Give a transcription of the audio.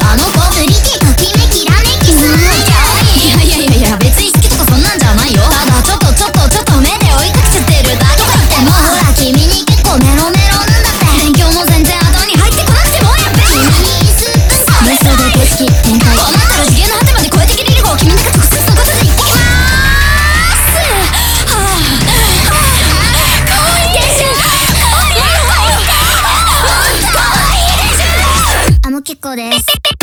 あの子振り。切結構です。